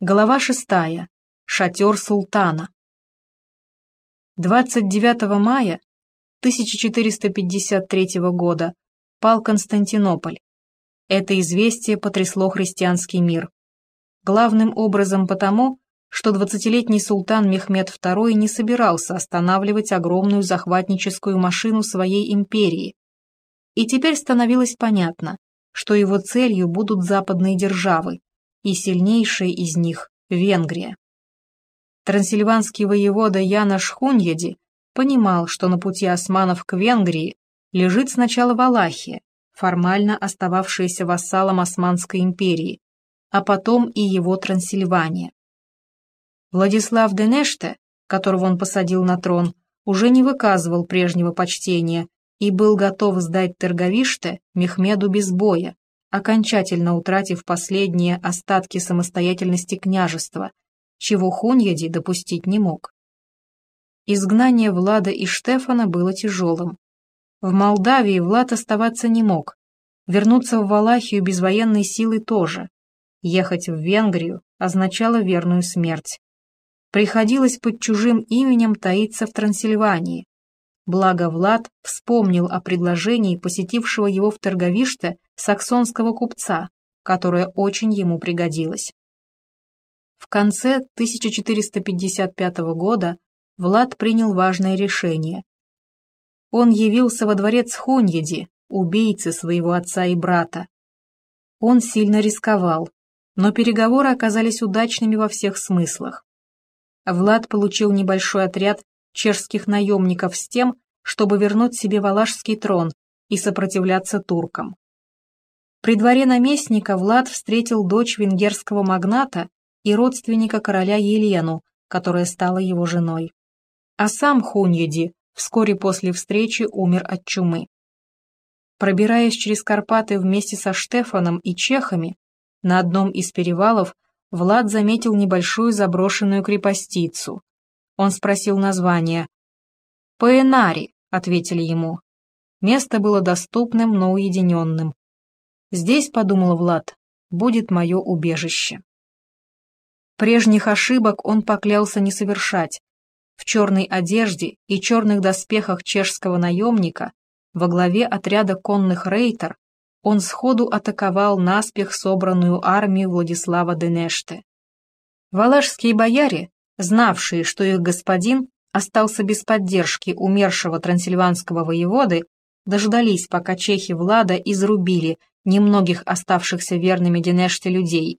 Глава шестая. Шатер султана. 29 мая 1453 года пал Константинополь. Это известие потрясло христианский мир. Главным образом потому, что двадцатилетний султан Мехмед II не собирался останавливать огромную захватническую машину своей империи. И теперь становилось понятно, что его целью будут западные державы, и сильнейшая из них – Венгрия. Трансильванский воевода Яна Шхуньяди понимал, что на пути османов к Венгрии лежит сначала Валахия, формально остававшаяся вассалом Османской империи, а потом и его Трансильвания. Владислав Денеште, которого он посадил на трон, уже не выказывал прежнего почтения и был готов сдать Терговиште Мехмеду без боя, окончательно утратив последние остатки самостоятельности княжества, чего Хуньяди допустить не мог. Изгнание Влада и Штефана было тяжелым. В Молдавии Влад оставаться не мог, вернуться в Валахию без военной силы тоже. Ехать в Венгрию означало верную смерть. Приходилось под чужим именем таиться в Трансильвании, Благо Влад вспомнил о предложении посетившего его в Торговиште саксонского купца, которое очень ему пригодилось. В конце 1455 года Влад принял важное решение. Он явился во дворец Хуньеди, убийцы своего отца и брата. Он сильно рисковал, но переговоры оказались удачными во всех смыслах. Влад получил небольшой отряд чешских наемников с тем, чтобы вернуть себе валашский трон и сопротивляться туркам. При дворе наместника Влад встретил дочь венгерского магната и родственника короля Елену, которая стала его женой. А сам Хуньеди вскоре после встречи умер от чумы. Пробираясь через Карпаты вместе со Штефаном и чехами, на одном из перевалов Влад заметил небольшую заброшенную крепостицу. Он спросил название. «Поэнари», — ответили ему. Место было доступным, но уединенным. «Здесь, — подумал Влад, — будет мое убежище». Прежних ошибок он поклялся не совершать. В черной одежде и черных доспехах чешского наемника во главе отряда конных рейтер он сходу атаковал наспех собранную армию Владислава Денеште. Валашские бояре знавшие, что их господин остался без поддержки умершего трансильванского воеводы, дождались, пока чехи Влада изрубили немногих оставшихся верными Денеште людей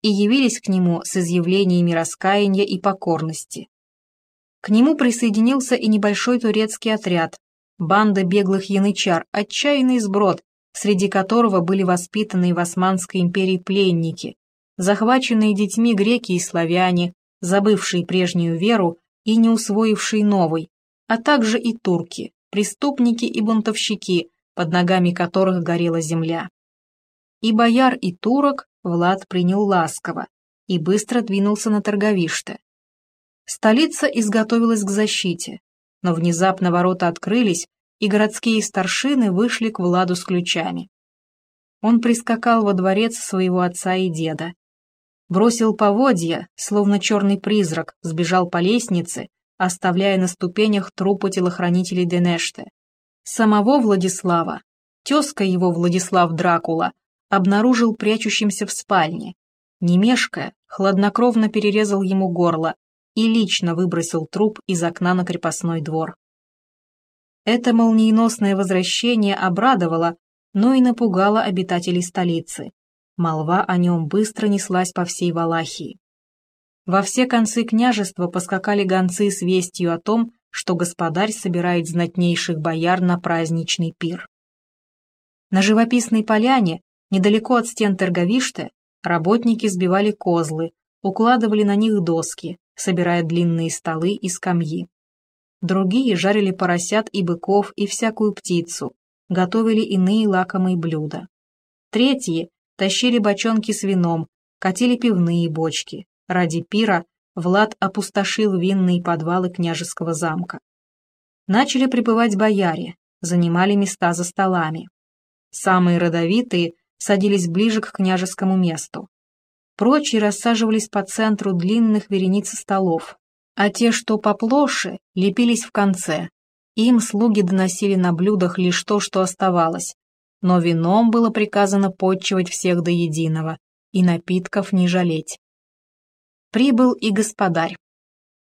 и явились к нему с изъявлениями раскаяния и покорности. К нему присоединился и небольшой турецкий отряд, банда беглых янычар, отчаянный сброд, среди которого были воспитанные в Османской империи пленники, захваченные детьми греки и славяне, забывшие прежнюю веру и не усвоившие новой, а также и турки, преступники и бунтовщики, под ногами которых горела земля. И бояр, и турок Влад принял ласково и быстро двинулся на Торговиште. Столица изготовилась к защите, но внезапно ворота открылись, и городские старшины вышли к Владу с ключами. Он прискакал во дворец своего отца и деда, бросил поводья, словно черный призрак, сбежал по лестнице, оставляя на ступенях трупы телохранителей Денеште. Самого Владислава, тезка его Владислав Дракула, обнаружил прячущимся в спальне. Немешкая, хладнокровно перерезал ему горло и лично выбросил труп из окна на крепостной двор. Это молниеносное возвращение обрадовало, но и напугало обитателей столицы. Молва о нем быстро неслась по всей Валахии. Во все концы княжества поскакали гонцы с вестью о том, что господарь собирает знатнейших бояр на праздничный пир. На живописной поляне, недалеко от стен Терговиште, работники сбивали козлы, укладывали на них доски, собирая длинные столы и скамьи. Другие жарили поросят и быков и всякую птицу, готовили иные лакомые блюда. Третьи тащили бочонки с вином, катили пивные бочки. Ради пира Влад опустошил винные подвалы княжеского замка. Начали прибывать бояре, занимали места за столами. Самые родовитые садились ближе к княжескому месту. прочие рассаживались по центру длинных верениц столов, а те, что поплоше, лепились в конце. Им слуги доносили на блюдах лишь то, что оставалось, но вином было приказано подчивать всех до единого и напитков не жалеть. Прибыл и господарь.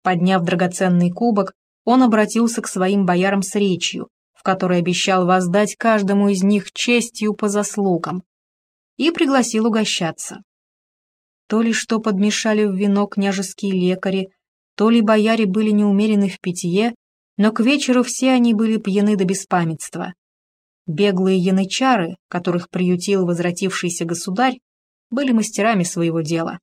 Подняв драгоценный кубок, он обратился к своим боярам с речью, в которой обещал воздать каждому из них честью по заслугам, и пригласил угощаться. То ли что подмешали в вино княжеские лекари, то ли бояре были неумерены в питье, но к вечеру все они были пьяны до беспамятства. Беглые янычары, которых приютил возвратившийся государь, были мастерами своего дела.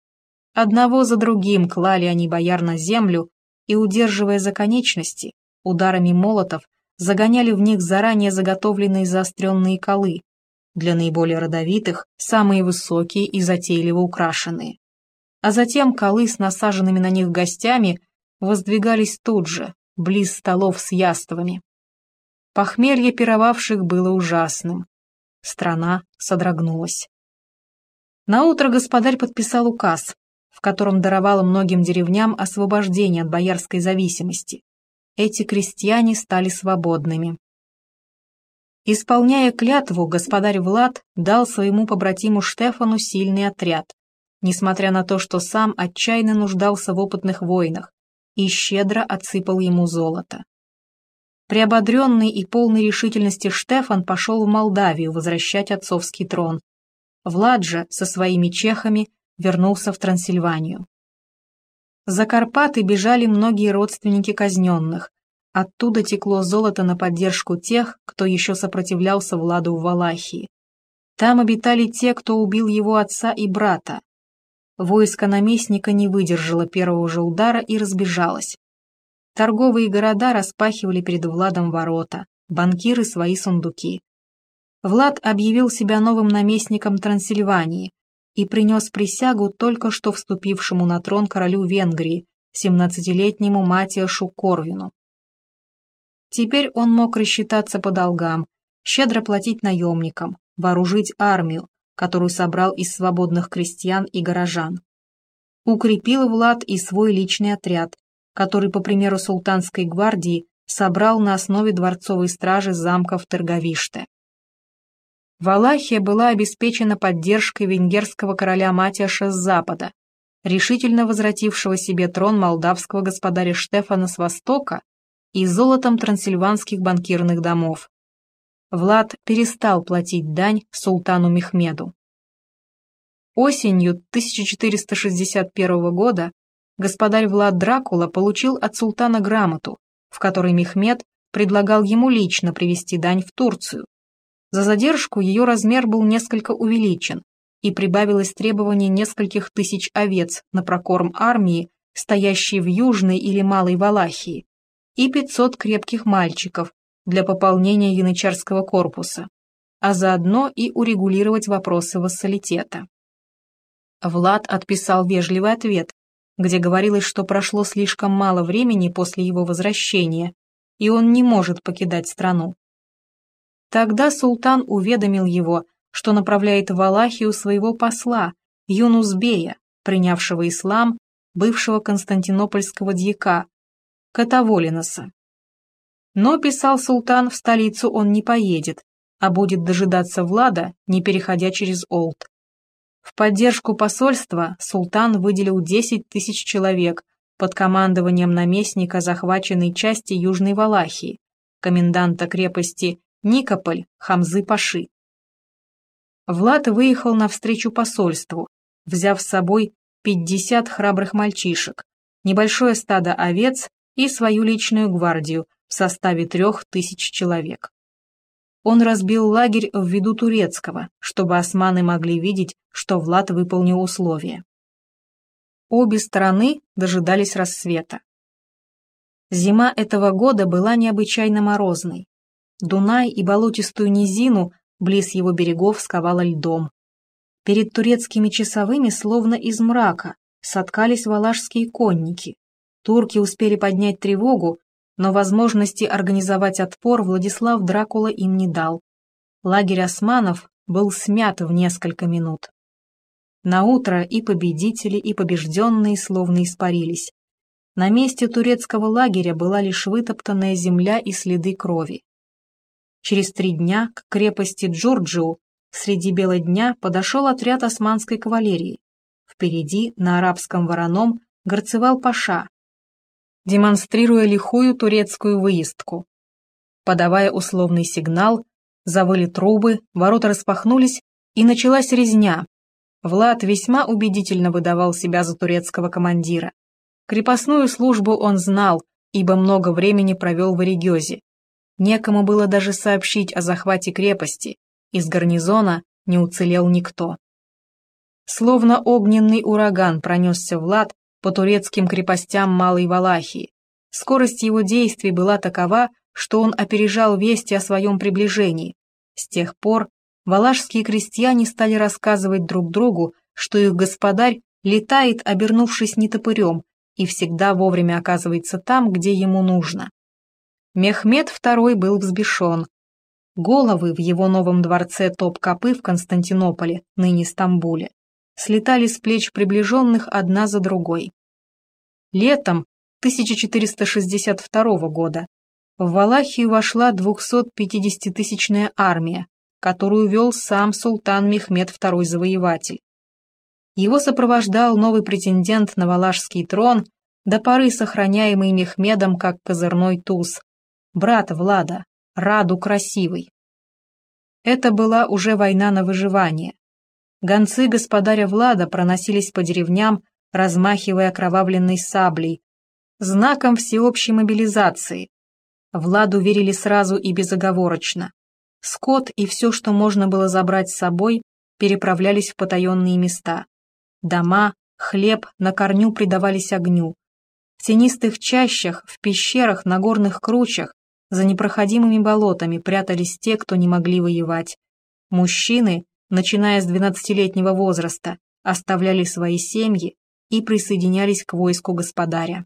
Одного за другим клали они бояр на землю и, удерживая за конечности, ударами молотов загоняли в них заранее заготовленные заостренные колы, для наиболее родовитых самые высокие и затейливо украшенные. А затем колы с насаженными на них гостями воздвигались тут же, близ столов с яствами. Похмелье пировавших было ужасным. Страна содрогнулась. Наутро господарь подписал указ, в котором даровал многим деревням освобождение от боярской зависимости. Эти крестьяне стали свободными. Исполняя клятву, господарь Влад дал своему побратиму Штефану сильный отряд, несмотря на то, что сам отчаянно нуждался в опытных войнах, и щедро отсыпал ему золото. Приободренный и полный решительности Штефан пошел в Молдавию возвращать отцовский трон. Влад же со своими чехами вернулся в Трансильванию. За Карпаты бежали многие родственники казненных. Оттуда текло золото на поддержку тех, кто еще сопротивлялся Владу в Валахии. Там обитали те, кто убил его отца и брата. Войско наместника не выдержало первого же удара и разбежалось. Торговые города распахивали перед Владом ворота, банкиры свои сундуки. Влад объявил себя новым наместником Трансильвании и принес присягу только что вступившему на трон королю Венгрии, 17-летнему Матиашу Корвину. Теперь он мог рассчитаться по долгам, щедро платить наемникам, вооружить армию, которую собрал из свободных крестьян и горожан. Укрепил Влад и свой личный отряд, который, по примеру султанской гвардии, собрал на основе дворцовой стражи замка в Терговиште. Валахия была обеспечена поддержкой венгерского короля Матиаша с запада, решительно возвратившего себе трон молдавского господаря Штефана с востока и золотом трансильванских банкирных домов. Влад перестал платить дань султану Мехмеду. Осенью 1461 года господарь Влад Дракула получил от султана грамоту, в которой Мехмед предлагал ему лично привести дань в Турцию. За задержку ее размер был несколько увеличен, и прибавилось требование нескольких тысяч овец на прокорм армии, стоящей в Южной или Малой Валахии, и 500 крепких мальчиков для пополнения янычарского корпуса, а заодно и урегулировать вопросы вассалитета. Влад отписал вежливый ответ, где говорилось, что прошло слишком мало времени после его возвращения, и он не может покидать страну. Тогда султан уведомил его, что направляет в Алахию своего посла, Юнусбея, принявшего ислам, бывшего константинопольского дьяка, Катаволиноса. Но, писал султан, в столицу он не поедет, а будет дожидаться Влада, не переходя через Олд. В поддержку посольства султан выделил 10 тысяч человек под командованием наместника захваченной части Южной Валахии, коменданта крепости Никополь Хамзы Паши. Влад выехал навстречу посольству, взяв с собой 50 храбрых мальчишек, небольшое стадо овец и свою личную гвардию в составе трех тысяч человек он разбил лагерь в виду турецкого, чтобы османы могли видеть, что Влад выполнил условия. Обе стороны дожидались рассвета. Зима этого года была необычайно морозной. Дунай и болотистую низину близ его берегов сковала льдом. Перед турецкими часовыми, словно из мрака, соткались валашские конники. Турки успели поднять тревогу, но возможности организовать отпор Владислав Дракула им не дал. Лагерь османов был смят в несколько минут. Наутро и победители, и побежденные словно испарились. На месте турецкого лагеря была лишь вытоптанная земля и следы крови. Через три дня к крепости Джорджиу среди бела дня подошел отряд османской кавалерии. Впереди, на арабском вороном, горцевал Паша, демонстрируя лихую турецкую выездку. Подавая условный сигнал, завыли трубы, ворота распахнулись, и началась резня. Влад весьма убедительно выдавал себя за турецкого командира. Крепостную службу он знал, ибо много времени провел в Орегезе. Некому было даже сообщить о захвате крепости, из гарнизона не уцелел никто. Словно огненный ураган пронесся Влад по турецким крепостям Малой Валахии. Скорость его действий была такова, что он опережал вести о своем приближении. С тех пор валашские крестьяне стали рассказывать друг другу, что их господарь летает, обернувшись нетопырем, и всегда вовремя оказывается там, где ему нужно. Мехмед II был взбешен. Головы в его новом дворце Топ-Капы в Константинополе, ныне Стамбуле, слетали с плеч приближенных одна за другой. Летом 1462 года в Валахию вошла 250-тысячная армия, которую вел сам султан Мехмед II Завоеватель. Его сопровождал новый претендент на валашский трон, до поры сохраняемый Мехмедом как козырной туз, брат Влада, Раду Красивый. Это была уже война на выживание. Гонцы господаря Влада проносились по деревням, размахивая окровавленной саблей, знаком всеобщей мобилизации. Владу верили сразу и безоговорочно. Скот и все, что можно было забрать с собой, переправлялись в потаенные места. Дома, хлеб на корню предавались огню. В тенистых чащах, в пещерах, на горных кручах за непроходимыми болотами прятались те, кто не могли воевать. Мужчины, начиная с двенадцатилетнего возраста, оставляли свои семьи и присоединялись к войску господаря.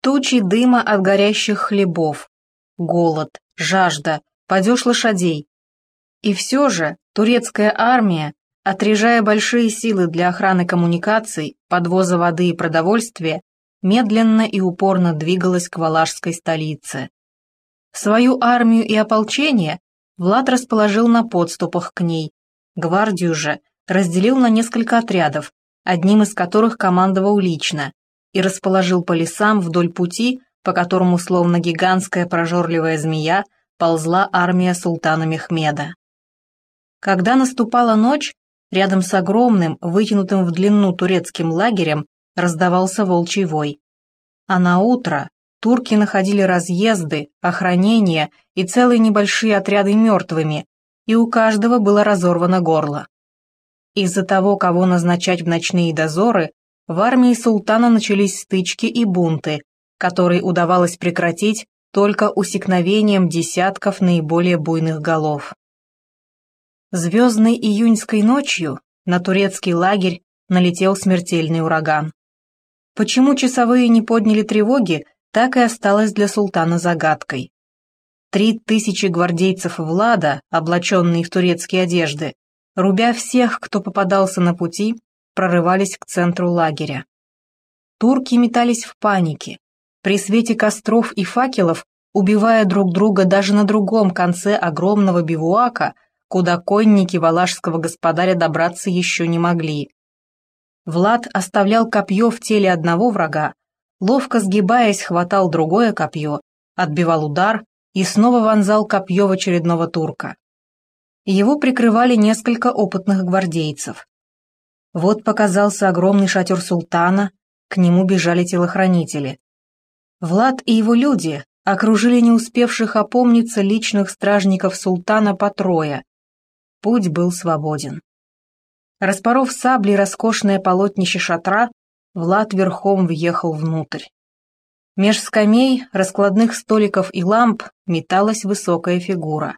Тучи дыма от горящих хлебов, голод, жажда, падеж лошадей. И все же турецкая армия, отрежая большие силы для охраны коммуникаций, подвоза воды и продовольствия, медленно и упорно двигалась к валашской столице. Свою армию и ополчение Влад расположил на подступах к ней. Гвардию же разделил на несколько отрядов, одним из которых командовал лично, и расположил по лесам вдоль пути, по которому словно гигантская прожорливая змея ползла армия султана Мехмеда. Когда наступала ночь, рядом с огромным, вытянутым в длину турецким лагерем раздавался волчий вой. А на утро турки находили разъезды, охранения и целые небольшие отряды мертвыми, и у каждого было разорвано горло. Из-за того, кого назначать в ночные дозоры, в армии султана начались стычки и бунты, которые удавалось прекратить только усекновением десятков наиболее буйных голов. Звездной июньской ночью на турецкий лагерь налетел смертельный ураган. Почему часовые не подняли тревоги, так и осталось для султана загадкой. Три тысячи гвардейцев Влада, облаченные в турецкие одежды, рубя всех, кто попадался на пути, прорывались к центру лагеря. Турки метались в панике, при свете костров и факелов, убивая друг друга даже на другом конце огромного бивуака, куда конники валашского господаря добраться еще не могли. Влад оставлял копье в теле одного врага, ловко сгибаясь, хватал другое копье, отбивал удар и снова вонзал копье в очередного турка. Его прикрывали несколько опытных гвардейцев. Вот показался огромный шатер султана, к нему бежали телохранители. Влад и его люди окружили не успевших опомниться личных стражников султана по трое. Путь был свободен. Распоров саблей роскошное полотнище шатра, Влад верхом въехал внутрь. Меж скамей, раскладных столиков и ламп металась высокая фигура.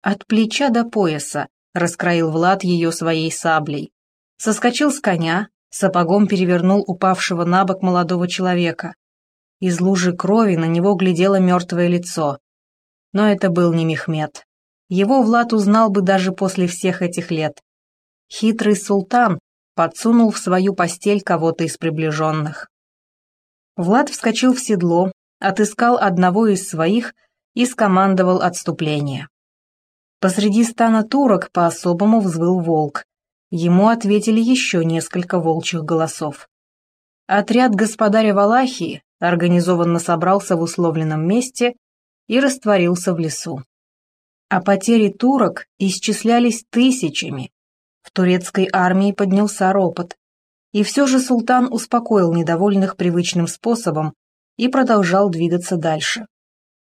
От плеча до пояса раскроил Влад ее своей саблей. Соскочил с коня, сапогом перевернул упавшего на бок молодого человека. Из лужи крови на него глядело мертвое лицо. Но это был не Мехмед. Его Влад узнал бы даже после всех этих лет. Хитрый султан подсунул в свою постель кого-то из приближенных. Влад вскочил в седло, отыскал одного из своих и скомандовал отступление. Посреди стана турок по-особому взвыл волк. Ему ответили еще несколько волчьих голосов. Отряд господаря Валахии организованно собрался в условленном месте и растворился в лесу. А потери турок исчислялись тысячами. В турецкой армии поднялся ропот. И все же султан успокоил недовольных привычным способом и продолжал двигаться дальше.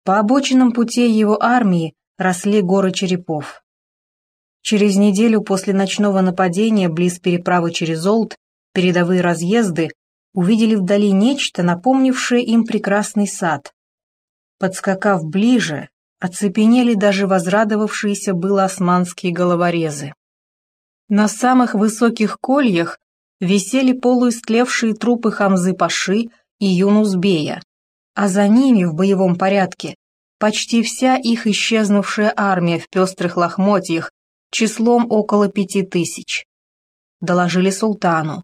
По обочинам путей его армии росли горы черепов. Через неделю после ночного нападения близ переправы через Олд передовые разъезды увидели вдали нечто, напомнившее им прекрасный сад. Подскакав ближе, оцепенели даже возрадовавшиеся было османские головорезы. На самых высоких кольях висели полуистлевшие трупы Хамзы Паши и Юнусбея, а за ними в боевом порядке почти вся их исчезнувшая армия в пестрых лохмотьях числом около пяти тысяч. Доложили султану.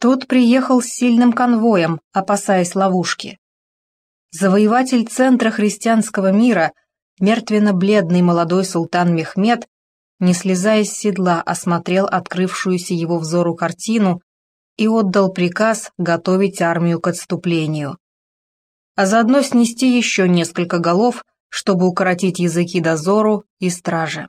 Тот приехал с сильным конвоем, опасаясь ловушки. Завоеватель центра христианского мира, мертвенно-бледный молодой султан Мехмед, не слезая с седла, осмотрел открывшуюся его взору картину и отдал приказ готовить армию к отступлению. А заодно снести еще несколько голов, чтобы укоротить языки дозору и стражи.